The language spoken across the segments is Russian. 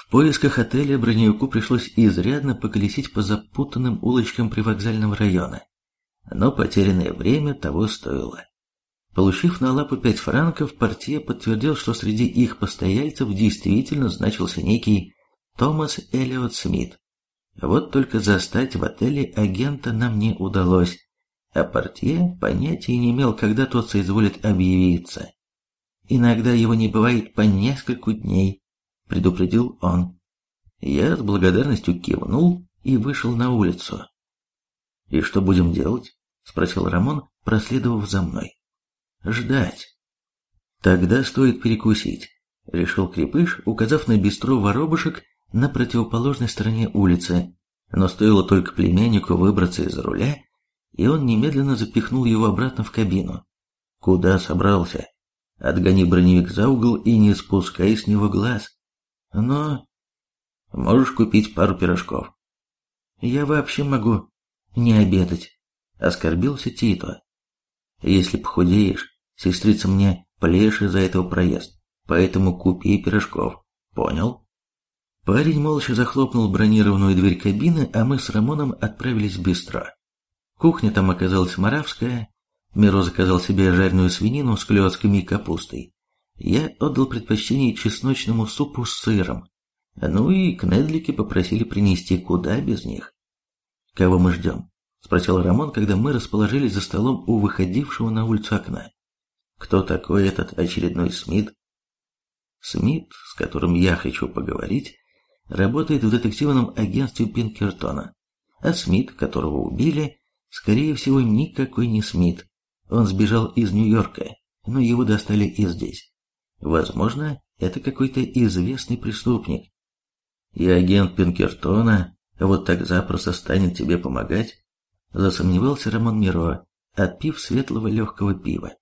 В поисках отеля Броневику пришлось изрядно поколесить по запутанным улочкам привокзального района, но потерянное время того стоило. Получив на лапу пять франков, партия подтвердил, что среди их постояльцев действительно значился некий Томас Эллиот Смит. Вот только застать в отеле агента нам не удалось, а портье понятия не имел, когда тот соизволит объявиться. Иногда его не бывает по нескольку дней, предупредил он. Я с благодарностью кивнул и вышел на улицу. «И что будем делать?» — спросил Рамон, проследовав за мной. «Ждать». «Тогда стоит перекусить», — решил Крепыш, указав на бистро воробушек на противоположной стороне улицы. Но стоило только племяннику выбраться из руля, и он немедленно запихнул его обратно в кабину. «Куда собрался?» Отгони броневик за угол и не спускай с него глаз. Но можешь купить пару пирожков. Я вообще могу не обедать, оскорбился Тито. Если похудеешь, сестрица мне плеши за этого проезд, поэтому купи пирожков. Понял? Парень молча захлопнул бронированную дверь кабины, а мы с Рамоном отправились в бистро. Кухня там оказалась маравская, Миро заказал себе жареную свинину с клетками и капустой. Я отдал предпочтение чесночному супу с сыром. Ну и кнедлики попросили принести куда без них. «Кого мы ждем?» — спросил Рамон, когда мы расположились за столом у выходившего на улицу окна. «Кто такой этот очередной Смит?» Смит, с которым я хочу поговорить, работает в детективном агентстве Пинкертона, а Смит, которого убили, скорее всего, никакой не Смит. Он сбежал из Нью-Йорка, но его достали и здесь. Возможно, это какой-то известный преступник. И агент Пинкертона вот так запросто станет тебе помогать? Засомневался Роман Миро, отпив светлого легкого пива.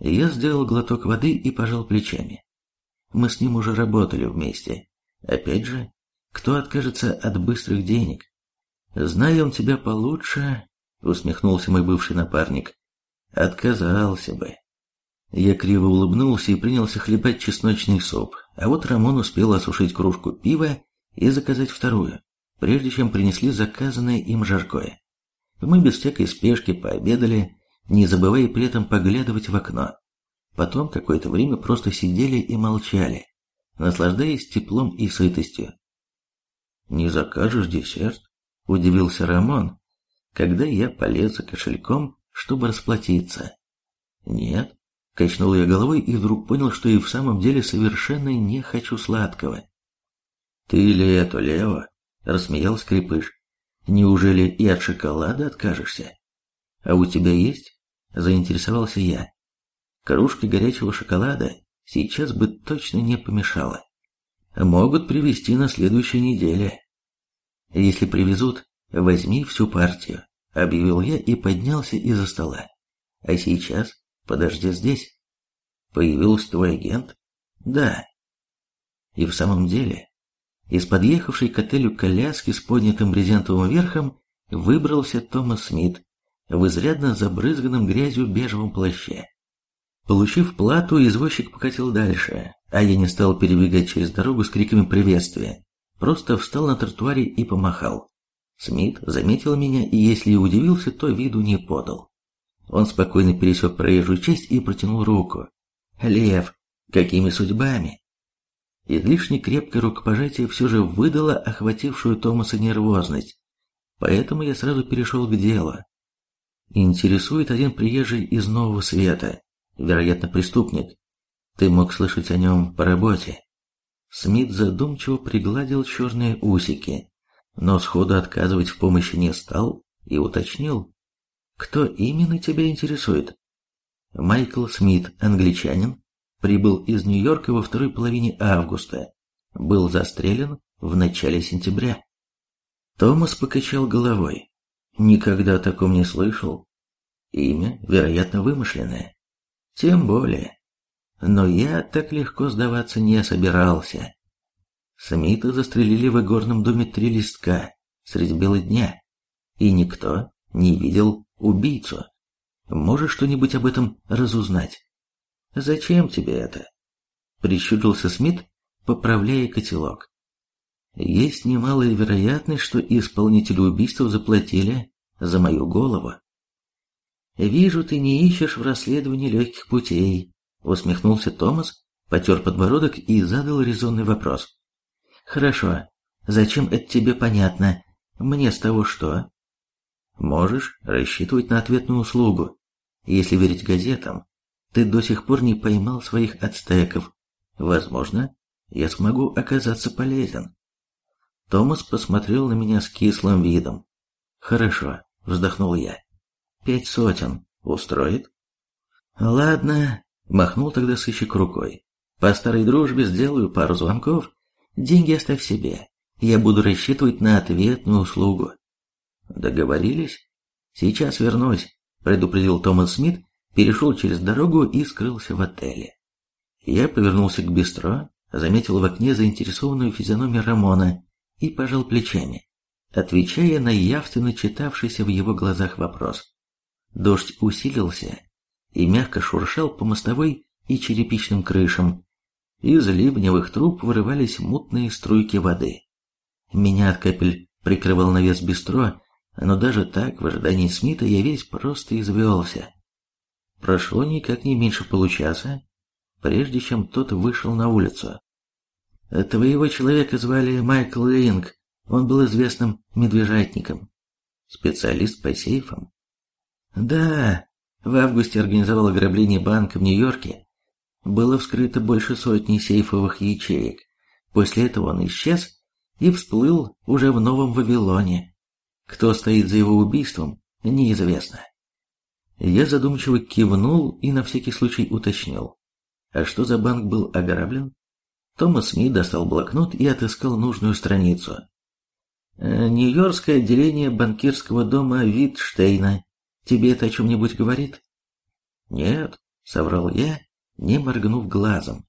Я сделал глоток воды и пожал плечами. Мы с ним уже работали вместе. Опять же, кто откажется от быстрых денег? Зная он тебя получше, усмехнулся мой бывший напарник, Отказался бы. Я криво улыбнулся и принялся хлебать чесночный суп, а вот Рамон успел осушить кружку пива и заказать вторую, прежде чем принесли заказанное им жаркое. Мы без всякой спешки пообедали, не забывая при этом поглядывать в окно. Потом какое-то время просто сидели и молчали, наслаждаясь теплом и сытостью. «Не закажешь десерт?» – удивился Рамон, когда я полез за кошельком чтобы расплатиться. Нет, качнул я головой и вдруг понял, что и в самом деле совершенно не хочу сладкого. Ты ли это, Лео? Рассмеял скрипыш. Неужели и от шоколада откажешься? А у тебя есть? Заинтересовался я. Кружка горячего шоколада сейчас бы точно не помешала. Могут привезти на следующей неделе. Если привезут, возьми всю партию объявил я и поднялся из-за стола. А сейчас подожди здесь. Появился твой агент? Да. И в самом деле, из подъехавшей к отелю коляски с поднятым брезентовым верхом выбрался Томас Смит в изрядно забрызганном грязью бежевом плаще. Получив плату, извозчик покатил дальше, а я не стал перебегать через дорогу с криками приветствия, просто встал на тротуаре и помахал. Смит заметил меня и, если и удивился, то виду не подал. Он спокойно пересек проезжую часть и протянул руку. «Лев, какими судьбами?» Излишне крепкое рукопожатие все же выдало охватившую Томаса нервозность, поэтому я сразу перешел к делу. Интересует один приезжий из Нового Света, вероятно, преступник. Ты мог слышать о нем по работе. Смит задумчиво пригладил черные усики но сходу отказывать в помощи не стал и уточнил, кто именно тебя интересует. Майкл Смит, англичанин, прибыл из Нью-Йорка во второй половине августа, был застрелен в начале сентября. Томас покачал головой. Никогда о таком не слышал. Имя, вероятно, вымышленное. Тем более. Но я так легко сдаваться не собирался. Смита застрелили в игорном доме три листка средь бела дня, и никто не видел убийцу. Можешь что-нибудь об этом разузнать? Зачем тебе это? Прищурился Смит, поправляя котелок. есть немалая вероятность, что исполнители убийства заплатили за мою голову. «Вижу, ты не ищешь в расследовании легких путей», — усмехнулся Томас, потер подбородок и задал резонный вопрос. «Хорошо. Зачем это тебе понятно? Мне с того что?» «Можешь рассчитывать на ответную услугу. Если верить газетам, ты до сих пор не поймал своих ацтеков. Возможно, я смогу оказаться полезен». Томас посмотрел на меня с кислым видом. «Хорошо», — вздохнул я. «Пять сотен. Устроит?» «Ладно», — махнул тогда сыщик рукой. «По старой дружбе сделаю пару звонков. Деньги оставь себе. Я буду рассчитывать на ответную услугу». «Договорились?» «Сейчас вернусь», — предупредил Томас Смит, перешел через дорогу и скрылся в отеле. Я повернулся к бистро, заметил в окне заинтересованную физиономию Рамона и пожал плечами, отвечая на явственно читавшийся в его глазах вопрос. Дождь усилился и мягко шуршал по мостовой и черепичным крышам. Из ливневых труб вырывались мутные струйки воды. Меня от капель прикрывал навес бистро, но даже так, в ожидании Смита, я весь просто извелся. Прошло никак не меньше получаса, прежде чем тот вышел на улицу. Твоего человека звали Майкл Линк. Он был известным медвежатником. Специалист по сейфам. Да, в августе организовал ограбление банка в Нью-Йорке. Было вскрыто больше сотни сейфовых ячеек. После этого он исчез и всплыл уже в Новом Вавилоне. Кто стоит за его убийством, неизвестно. Я задумчиво кивнул и на всякий случай уточнил. А что за банк был ограблен? Томас Смит достал блокнот и отыскал нужную страницу. «Э, «Нью-Йоркское отделение банкирского дома Витштейна. Тебе это о чем-нибудь говорит?» «Нет», — соврал я, не моргнув глазом.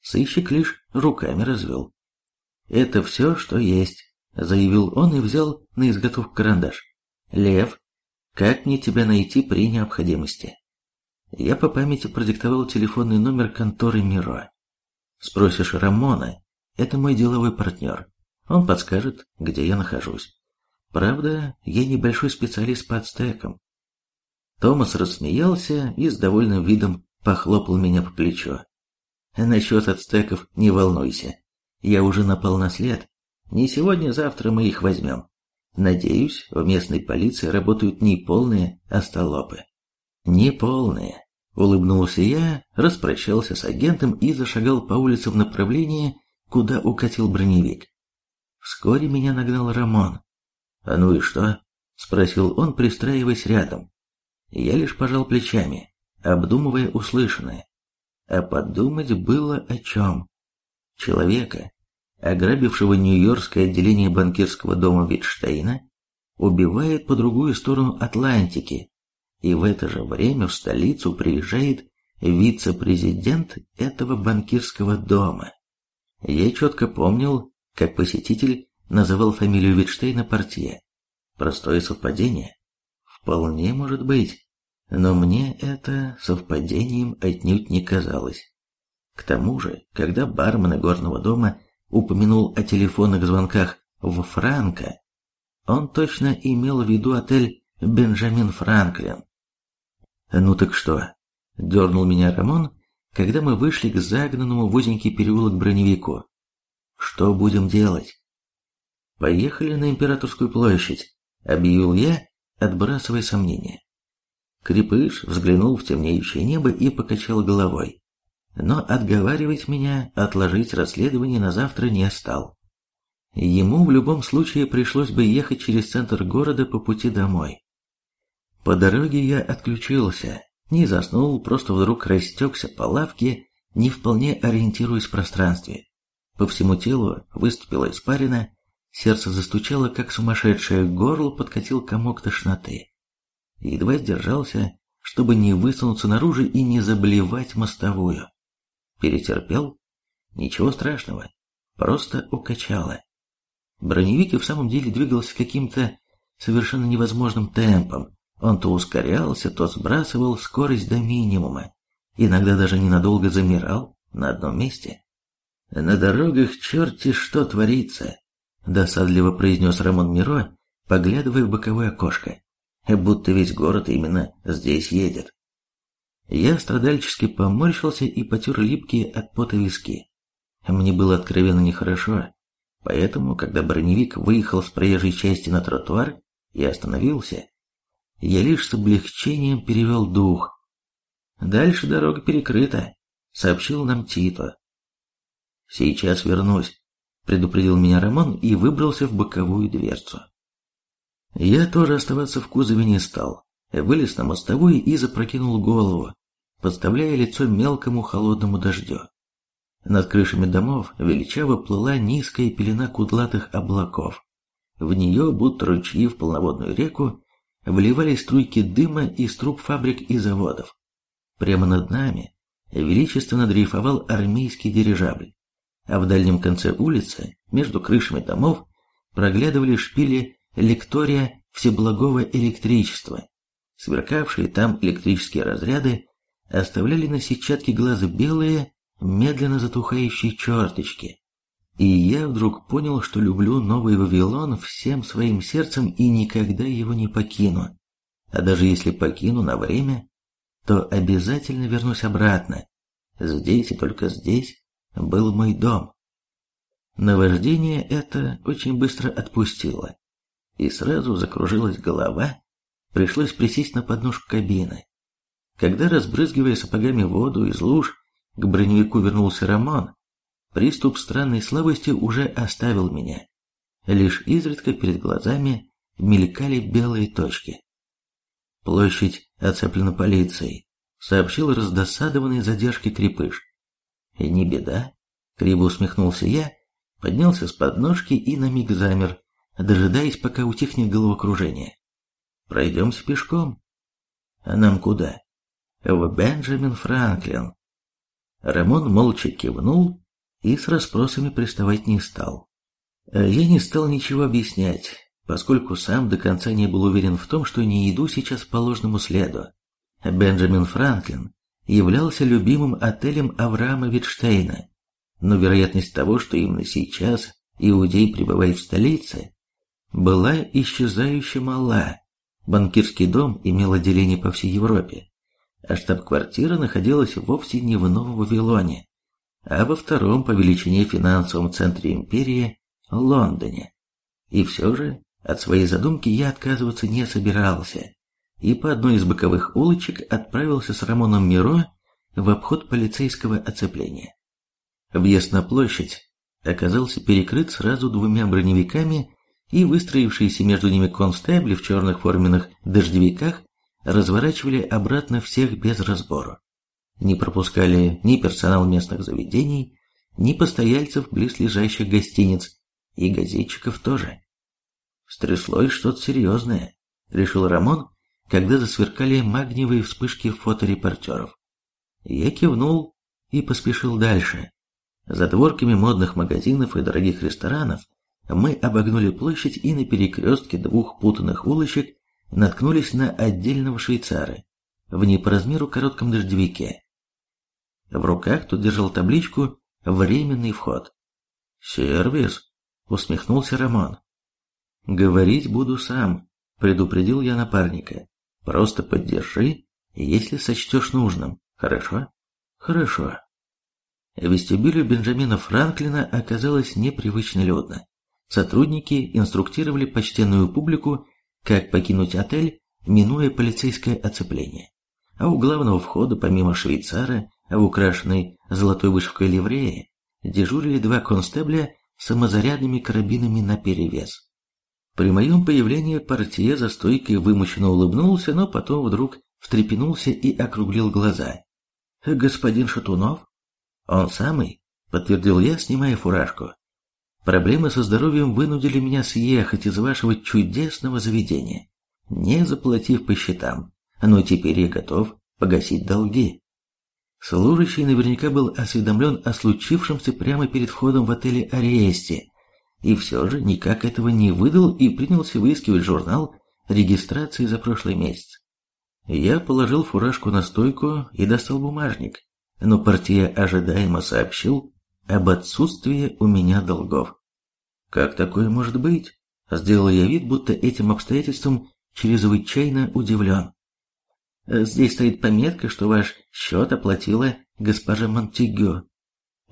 Сыщик лишь руками развел. «Это все, что есть», — заявил он и взял на изготовку карандаш. «Лев, как мне тебя найти при необходимости?» Я по памяти продиктовал телефонный номер конторы Миро. Спросишь Рамона, это мой деловой партнер. Он подскажет, где я нахожусь. Правда, я небольшой специалист по ацтекам. Томас рассмеялся и с довольным видом похлопал меня по плечу. Насчет ацтеков не волнуйся. Я уже напал на след. Не сегодня-завтра мы их возьмем. Надеюсь, в местной полиции работают не полные остолопы. Не полные. Улыбнулся я, распрощался с агентом и зашагал по улице в направлении, куда укатил броневик. Вскоре меня нагнал Рамон. «А ну и что?» — спросил он, пристраиваясь рядом. Я лишь пожал плечами, обдумывая услышанное. А подумать было о чем. Человека, ограбившего Нью-Йоркское отделение банкирского дома Витштейна, убивает по другую сторону Атлантики, и в это же время в столицу приезжает вице-президент этого банкирского дома. Я четко помнил, как посетитель называл фамилию Витштейна портье. Простое совпадение? Вполне может быть, но мне это совпадением отнюдь не казалось. К тому же, когда бармен горного дома упомянул о телефонных звонках в Франко, он точно имел в виду отель «Бенджамин Франклин», «Ну так что?» – дернул меня Рамон, когда мы вышли к загнанному в узенький переулок броневику. «Что будем делать?» «Поехали на Императорскую площадь», – объявил я, отбрасывая сомнения. Крепыш взглянул в темнеющее небо и покачал головой. Но отговаривать меня отложить расследование на завтра не стал. Ему в любом случае пришлось бы ехать через центр города по пути домой. По дороге я отключился, не заснул, просто вдруг растекся по лавке, не вполне ориентируясь в пространстве. По всему телу выступила испарина, сердце застучало, как сумасшедшее, горло подкатил комок тошноты. Едва сдержался, чтобы не высунуться наружу и не заблевать мостовую. Перетерпел? Ничего страшного, просто укачало. Броневик и в самом деле двигался каким-то совершенно невозможным темпом, он то ускорялся, то сбрасывал скорость до минимума, иногда даже ненадолго замирал на одном месте. На дорогах черти что творится. досадливо произнес Рамон Миро, поглядывая в боковое окошко, будто весь город именно здесь едет. Я страдальчески поморщился и потер липкие от пота виски. Мне было откровенно нехорошо, поэтому, когда броневик выехал с проезжей части на тротуар и остановился, я лишь с облегчением перевел дух. «Дальше дорога перекрыта», — сообщил нам Тито. «Сейчас вернусь», — предупредил меня Рамон и выбрался в боковую дверцу. Я тоже оставаться в кузове не стал, вылез на мостовую и запрокинул голову, подставляя лицо мелкому холодному дождю. Над крышами домов величаво плыла низкая пелена кудлатых облаков. В нее, будто ручьи в полноводную реку, вливались струйки дыма из труб фабрик и заводов. Прямо над нами величественно дрейфовал армейский дирижабль, а в дальнем конце улицы, между крышами домов, проглядывали шпили лектория всеблагого электричества. Сверкавшие там электрические разряды оставляли на сетчатке глаза белые, медленно затухающие черточки. И я вдруг понял, что люблю Новый Вавилон всем своим сердцем и никогда его не покину. А даже если покину на время, то обязательно вернусь обратно. Здесь и только здесь был мой дом. Наваждение это очень быстро отпустило, и сразу закружилась голова, пришлось присесть на подножку кабины. Когда, разбрызгивая сапогами воду из луж, к броневику вернулся Рамон, приступ странной слабости уже оставил меня. Лишь изредка перед глазами мелькали белые точки. Площадь оцеплена полицией, сообщил раздосадованный задержки крепыш. Не беда, криво усмехнулся я, поднялся с подножки и на миг замер, дожидаясь, пока утихнет головокружение. Пройдемся пешком. А нам куда? В Бенджамин Франклин. Рамон молча кивнул и с расспросами приставать не стал. Я не стал ничего объяснять, поскольку сам до конца не был уверен в том, что не иду сейчас по ложному следу. Бенджамин Франклин являлся любимым отелем Авраама Витштейна, но вероятность того, что именно сейчас иудей пребывает в столице, была исчезающе мала. Банкирский дом имел отделение по всей Европе, а штаб-квартира находилась вовсе не в Новом Вавилоне, а во втором по величине финансовом центре империи – Лондоне. И все же от своей задумки я отказываться не собирался, и по одной из боковых улочек отправился с Рамоном Миро в обход полицейского оцепления. Въезд на площадь оказался перекрыт сразу двумя броневиками, и выстроившиеся между ними констебли в черных форменных дождевиках разворачивали обратно всех без разбору. Не пропускали ни персонал местных заведений, ни постояльцев близлежащих гостиниц, и газетчиков тоже. Стряслось что-то серьезное, решил Рамон, когда засверкали магниевые вспышки фоторепортеров. Я кивнул и поспешил дальше. За дворками модных магазинов и дорогих ресторанов мы обогнули площадь и на перекрестке двух путанных улочек наткнулись на отдельного швейцара в не по размеру коротком дождевике. В руках тот держал табличку «Временный вход». «Сервис», — усмехнулся Рамон. «Говорить буду сам», — предупредил я напарника. «Просто поддержи, если сочтешь нужным, хорошо?» «Хорошо». В Бенджамина Франклина оказалось непривычно людно. Сотрудники инструктировали почтенную публику как покинуть отель, минуя полицейское оцепление. А у главного входа, помимо швейцара, в украшенной золотой вышивкой ливреи, дежурили два констебля с самозарядными карабинами наперевес. При моем появлении портье за стойкой вымученно улыбнулся, но потом вдруг встрепенулся и округлил глаза. «Господин Шатунов?» «Он самый», — подтвердил я, снимая фуражку. Проблемы со здоровьем вынудили меня съехать из вашего чудесного заведения, не заплатив по счетам, но теперь я готов погасить долги. Служащий наверняка был осведомлен о случившемся прямо перед входом в отеле Ариэсте, и все же никак этого не выдал и принялся выискивать журнал регистрации за прошлый месяц. Я положил фуражку на стойку и достал бумажник, но партия ожидаемо сообщил, об отсутствии у меня долгов. Как такое может быть? Сделал я вид, будто этим обстоятельством чрезвычайно удивлен. Здесь стоит пометка, что ваш счет оплатила госпожа Монтегю.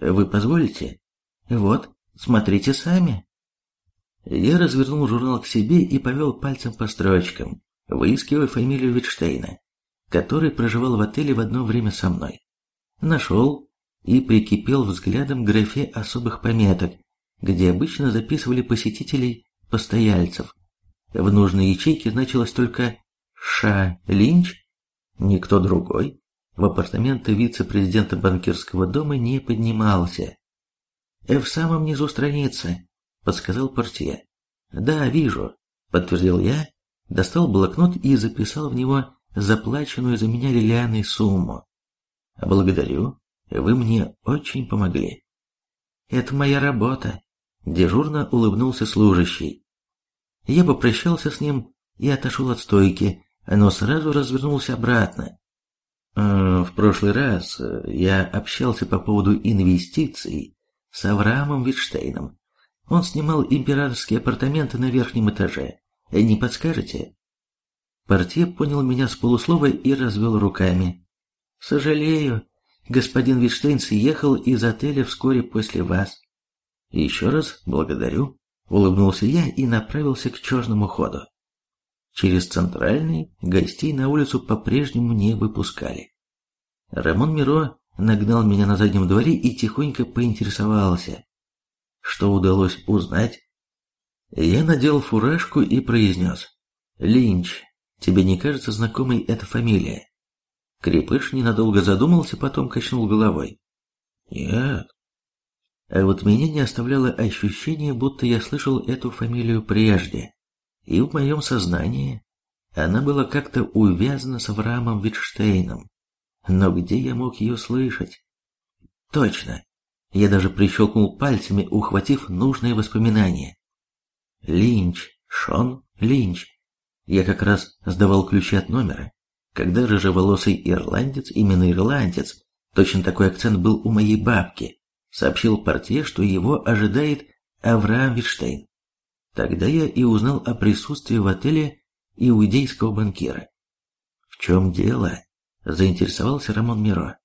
Вы позволите? Вот, смотрите сами. Я развернул журнал к себе и повел пальцем по строчкам, выискивая фамилию Витштейна, который проживал в отеле в одно время со мной. Нашел и прикипел взглядом к графе особых пометок, где обычно записывали посетителей постояльцев. В нужной ячейке значилось только «Ша Линч», никто другой. В апартаменты вице-президента банкирского дома не поднимался. «В самом низу страницы», — подсказал портье. «Да, вижу», — подтвердил я, достал блокнот и записал в него заплаченную за меня Лилианой сумму. «Благодарю, вы мне очень помогли». «Это моя работа», — дежурно улыбнулся служащий. Я попрощался с ним и отошел от стойки, но сразу развернулся обратно. Э, в прошлый раз э, я общался по поводу инвестиций с Авраамом Витштейном. Он снимал императорские апартаменты на верхнем этаже. Не подскажете? Портье понял меня с полуслова и развел руками. «Сожалею, господин Витштейн съехал из отеля вскоре после вас». «Еще раз благодарю», — улыбнулся я и направился к черному ходу. Через центральный гостей на улицу по-прежнему не выпускали. Рамон Миро нагнал меня на заднем дворе и тихонько поинтересовался, что удалось узнать. Я надел фуражку и произнес. «Линч, тебе не кажется знакомой эта фамилия?» Крепыш ненадолго задумался, потом качнул головой. «Нет». А вот меня не оставляло ощущение, будто я слышал эту фамилию прежде. И в моем сознании она была как-то увязана с Авраамом Витштейном. Но где я мог ее слышать? Точно. Я даже прищелкнул пальцами, ухватив нужные воспоминания. Линч, Шон Линч. Я как раз сдавал ключи от номера, когда рыжеволосый ирландец, именно ирландец, точно такой акцент был у моей бабки, сообщил портье, что его ожидает Авраам Витштейн. Тогда я и узнал о присутствии в отеле иудейского банкира. В чем дело? Заинтересовался Рамон Миро.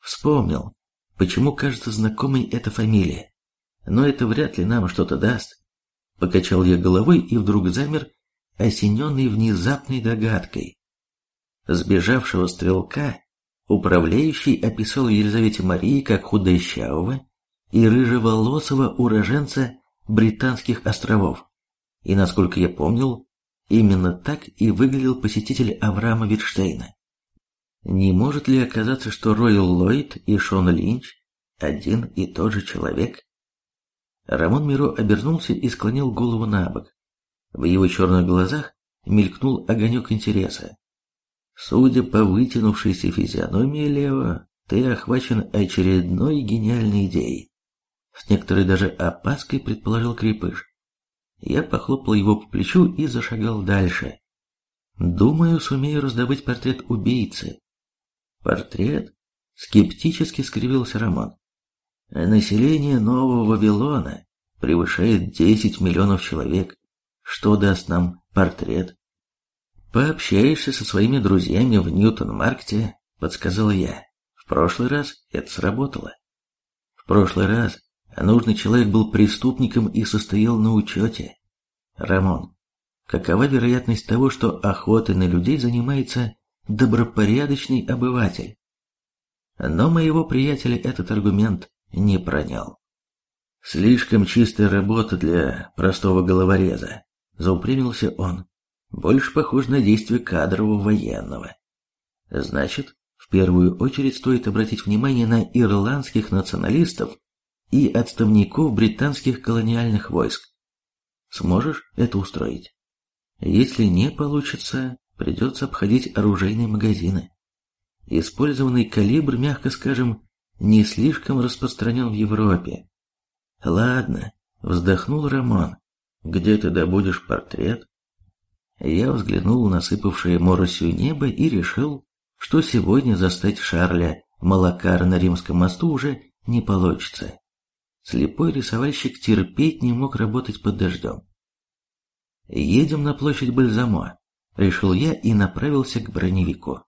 Вспомнил, почему кажется знакомой эта фамилия. Но это вряд ли нам что-то даст. Покачал я головой и вдруг замер, осененный внезапной догадкой. Сбежавшего стрелка управляющий описал Елизавете Марии как худощавого и рыжеволосого уроженца Британских островов. И, насколько я помнил, именно так и выглядел посетитель Авраама Витштейна. Не может ли оказаться, что Ройл Ллойд и Шон Линч один и тот же человек? Рамон Миро обернулся и склонил голову на бок. В его черных глазах мелькнул огонек интереса. Судя по вытянувшейся физиономии Лео, ты охвачен очередной гениальной идеей. С некоторой даже опаской предположил Крепыш. Я похлопал его по плечу и зашагал дальше. Думаю, сумею раздобыть портрет убийцы. Портрет? Скептически скривился Роман. Население Нового Вавилона превышает 10 миллионов человек. Что даст нам портрет? Пообщаешься со своими друзьями в Ньютон-Маркте, подсказал я. В прошлый раз это сработало. В прошлый раз нужный человек был преступником и состоял на учете. Рамон, какова вероятность того, что охотой на людей занимается добропорядочный обыватель? Но моего приятеля этот аргумент не пронял. Слишком чистая работа для простого головореза, заупрямился он. Больше похож на действие кадрового военного. Значит, в первую очередь стоит обратить внимание на ирландских националистов и отставников британских колониальных войск. Сможешь это устроить? Если не получится, придется обходить оружейные магазины. Использованный калибр, мягко скажем, не слишком распространен в Европе. Ладно, вздохнул Рамон. Где ты добудешь портрет? Я взглянул на сыпавшее моросью небо и решил, что сегодня застать Шарля Малакара на Римском мосту уже не получится. Слепой рисовальщик терпеть не мог работать под дождем. «Едем на площадь Бальзамо», — решил я и направился к броневику.